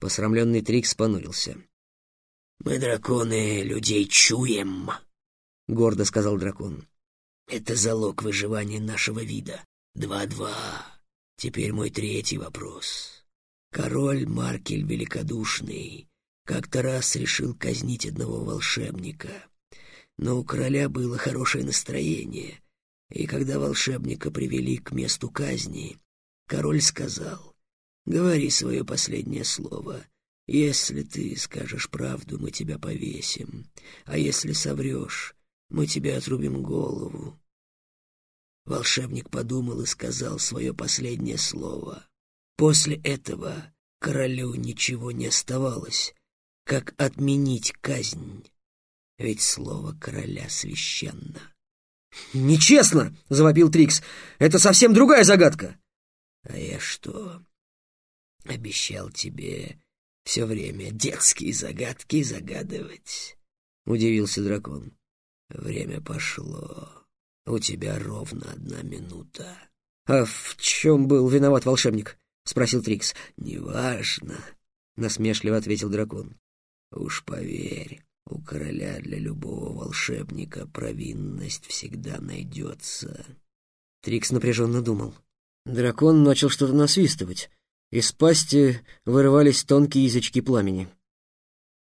Посрамленный Трикс понурился. «Мы, драконы, людей чуем», — гордо сказал дракон. «Это залог выживания нашего вида. Два-два. Теперь мой третий вопрос. Король Маркель Великодушный как-то раз решил казнить одного волшебника. Но у короля было хорошее настроение, и когда волшебника привели к месту казни, король сказал, «Говори свое последнее слово. Если ты скажешь правду, мы тебя повесим, а если соврешь, мы тебе отрубим голову». Волшебник подумал и сказал свое последнее слово. После этого королю ничего не оставалось, как отменить казнь, ведь слово короля священно. «Нечестно!» — завопил Трикс. «Это совсем другая загадка!» «А я что, обещал тебе все время детские загадки загадывать?» — удивился дракон. «Время пошло. У тебя ровно одна минута». «А в чем был виноват волшебник?» — спросил Трикс. «Неважно», — насмешливо ответил дракон. Уж поверь, у короля для любого волшебника провинность всегда найдется. Трикс напряженно думал. Дракон начал что-то насвистывать. Из пасти вырывались тонкие язычки пламени.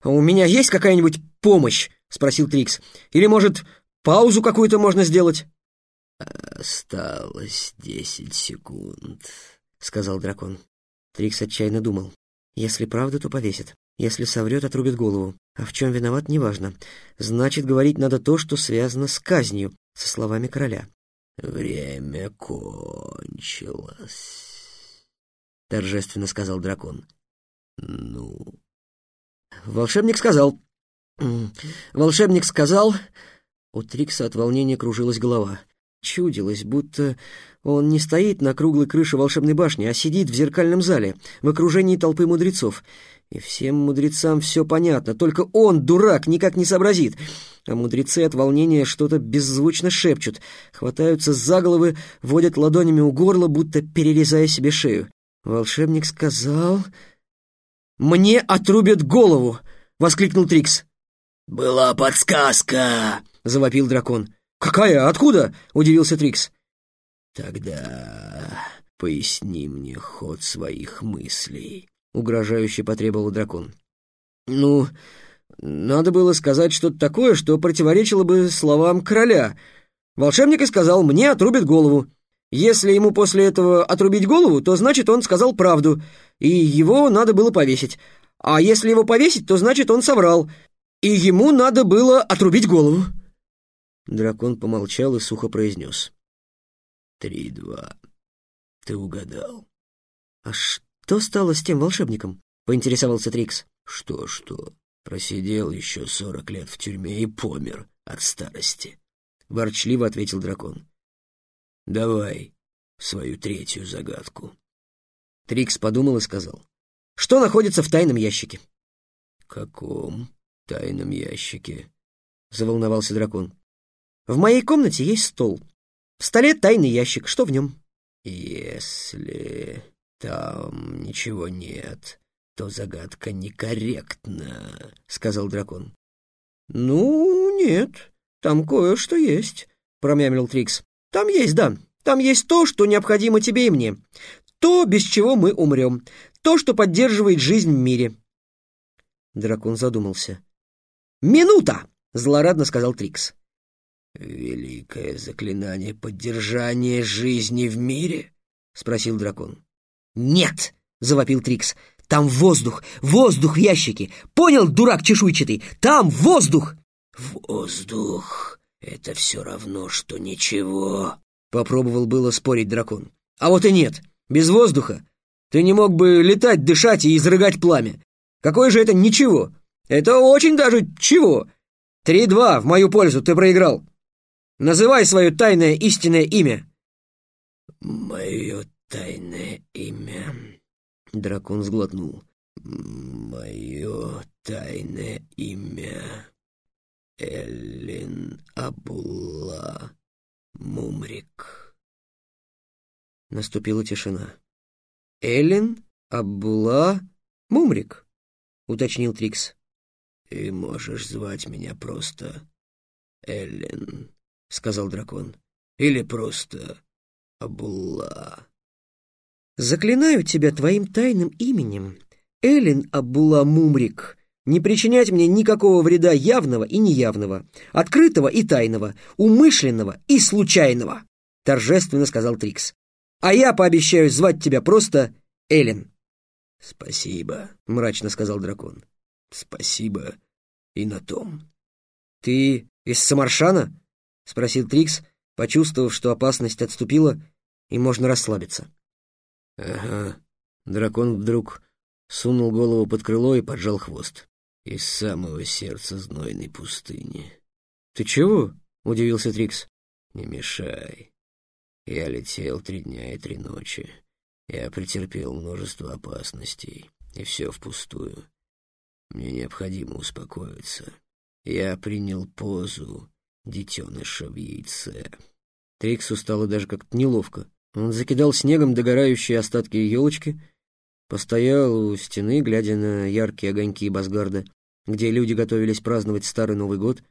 «А у меня есть какая-нибудь помощь?» — спросил Трикс. «Или, может, паузу какую-то можно сделать?» «Осталось десять секунд», — сказал дракон. Трикс отчаянно думал. «Если правда, то повесит. Если соврет, отрубит голову. А в чем виноват, неважно. Значит, говорить надо то, что связано с казнью, со словами короля. «Время кончилось», — торжественно сказал дракон. «Ну?» Волшебник сказал... Волшебник сказал... У Трикса от волнения кружилась голова. Чудилось, будто он не стоит на круглой крыше волшебной башни, а сидит в зеркальном зале, в окружении толпы мудрецов. И всем мудрецам все понятно, только он, дурак, никак не сообразит. А мудрецы от волнения что-то беззвучно шепчут, хватаются за головы, водят ладонями у горла, будто перерезая себе шею. Волшебник сказал... «Мне отрубят голову!» — воскликнул Трикс. «Была подсказка!» — завопил дракон. «Какая? Откуда?» — удивился Трикс. «Тогда поясни мне ход своих мыслей», — угрожающе потребовал дракон. «Ну, надо было сказать что-то такое, что противоречило бы словам короля. Волшебник и сказал, мне отрубят голову. Если ему после этого отрубить голову, то значит, он сказал правду, и его надо было повесить. А если его повесить, то значит, он соврал, и ему надо было отрубить голову». Дракон помолчал и сухо произнес. «Три-два. Ты угадал». «А что?» «Что стало с тем волшебником?» — поинтересовался Трикс. «Что-что? Просидел еще сорок лет в тюрьме и помер от старости», — ворчливо ответил дракон. «Давай свою третью загадку». Трикс подумал и сказал. «Что находится в тайном ящике?» «Каком тайном ящике?» — заволновался дракон. «В моей комнате есть стол. В столе тайный ящик. Что в нем?» «Если «Там ничего нет, то загадка некорректна», — сказал дракон. «Ну, нет, там кое-что есть», — промямлил Трикс. «Там есть, да, там есть то, что необходимо тебе и мне. То, без чего мы умрем. То, что поддерживает жизнь в мире». Дракон задумался. «Минута!» — злорадно сказал Трикс. «Великое заклинание поддержания жизни в мире?» — спросил дракон. «Нет!» — завопил Трикс. «Там воздух! Воздух в ящике! Понял, дурак чешуйчатый? Там воздух!» «Воздух — это все равно, что ничего!» — попробовал было спорить дракон. «А вот и нет! Без воздуха! Ты не мог бы летать, дышать и изрыгать пламя! Какое же это ничего? Это очень даже чего! Три-два в мою пользу ты проиграл! Называй свое тайное истинное имя!» «Мое тайное имя...» Дракон сглотнул. «Мое тайное имя... Эллин Абулла Мумрик». Наступила тишина. «Эллин Абулла «Мумрик», — уточнил Трикс. «И можешь звать меня просто Эллен», — сказал дракон. «Или просто Абулла». «Заклинаю тебя твоим тайным именем, Эллен Абулла Мумрик, не причинять мне никакого вреда явного и неявного, открытого и тайного, умышленного и случайного», — торжественно сказал Трикс. «А я пообещаю звать тебя просто Эллен». «Спасибо», — мрачно сказал дракон. «Спасибо и на том». «Ты из Самаршана?» — спросил Трикс, почувствовав, что опасность отступила, и можно расслабиться. «Ага». Дракон вдруг сунул голову под крыло и поджал хвост. «Из самого сердца знойной пустыни». «Ты чего?» — удивился Трикс. «Не мешай. Я летел три дня и три ночи. Я претерпел множество опасностей, и все впустую. Мне необходимо успокоиться. Я принял позу детеныша в яйце. Триксу стало даже как-то неловко. Он закидал снегом догорающие остатки елочки, постоял у стены, глядя на яркие огоньки Басгарда, где люди готовились праздновать Старый Новый год,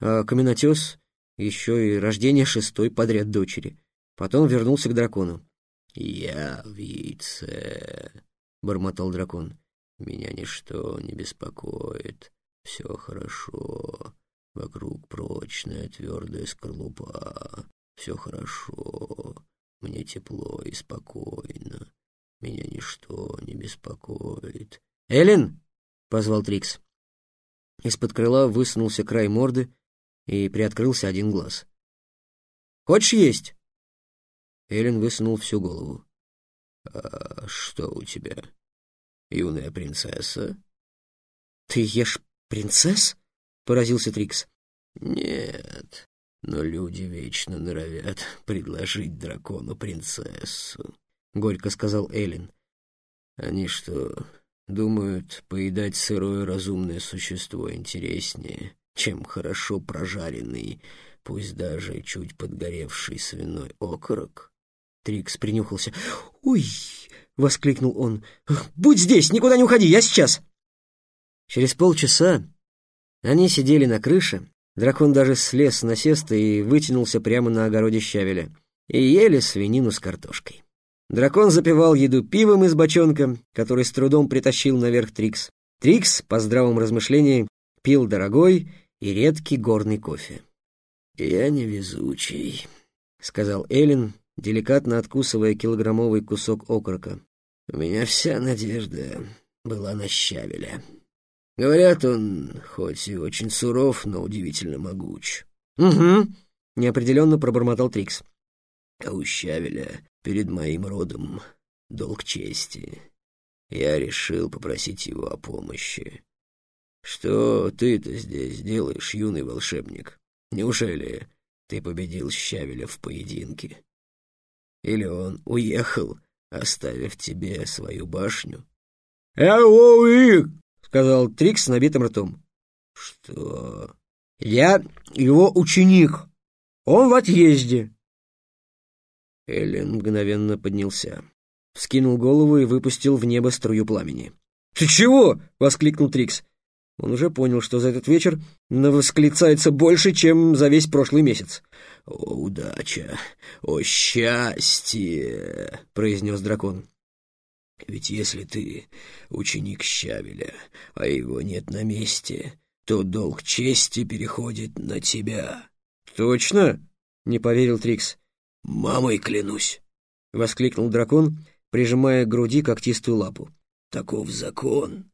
а каменотес еще и рождение шестой подряд дочери. Потом вернулся к дракону. «Я в яйце», — бормотал дракон. «Меня ничто не беспокоит. Все хорошо. Вокруг прочная твердая скорлупа. Все хорошо. Мне тепло и спокойно. Меня ничто не беспокоит». «Эллен!» — позвал Трикс. Из-под крыла высунулся край морды и приоткрылся один глаз. «Хочешь есть?» Эллен высунул всю голову. «А что у тебя, юная принцесса?» «Ты ешь принцесс?» — поразился Трикс. «Нет, но люди вечно норовят предложить дракону принцессу», — горько сказал Эллен. «Они что, думают, поедать сырое разумное существо интереснее, чем хорошо прожаренный, пусть даже чуть подгоревший свиной окорок?» Трикс принюхался. «Ой!» — воскликнул он. «Будь здесь, никуда не уходи, я сейчас!» Через полчаса они сидели на крыше, дракон даже слез с насеста и вытянулся прямо на огороде щавеля, и ели свинину с картошкой. Дракон запивал еду пивом из бочонка, который с трудом притащил наверх Трикс. Трикс, по здравом размышлении, пил дорогой и редкий горный кофе. «Я невезучий», — сказал Эллен, деликатно откусывая килограммовый кусок окорока. «У меня вся надежда была на щавеля. Говорят, он хоть и очень суров, но удивительно могуч». «Угу», — неопределенно пробормотал Трикс. «А у щавеля перед моим родом долг чести. Я решил попросить его о помощи. Что ты-то здесь делаешь, юный волшебник? Неужели ты победил Щавеля в поединке?» Или он уехал, оставив тебе свою башню? «Эуик!» — сказал Трикс с набитым ртом. «Что?» «Я его ученик. Он в отъезде». Эллен мгновенно поднялся, вскинул голову и выпустил в небо струю пламени. «Ты чего?» — воскликнул Трикс. Он уже понял, что за этот вечер восклицается больше, чем за весь прошлый месяц. «О, удача! О, счастье!» — произнес дракон. «Ведь если ты ученик Щавеля, а его нет на месте, то долг чести переходит на тебя». «Точно?» — не поверил Трикс. «Мамой клянусь!» — воскликнул дракон, прижимая к груди когтистую лапу. «Таков закон!»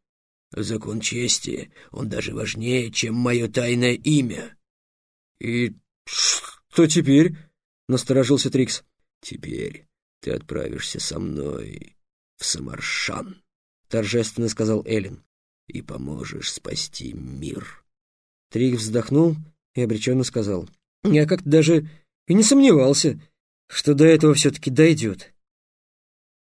Закон чести, он даже важнее, чем мое тайное имя. И что теперь? Насторожился Трикс. Теперь ты отправишься со мной в Самаршан, торжественно сказал Эллен, и поможешь спасти мир. Трикс вздохнул и обреченно сказал. Я как-то даже и не сомневался, что до этого все-таки дойдет.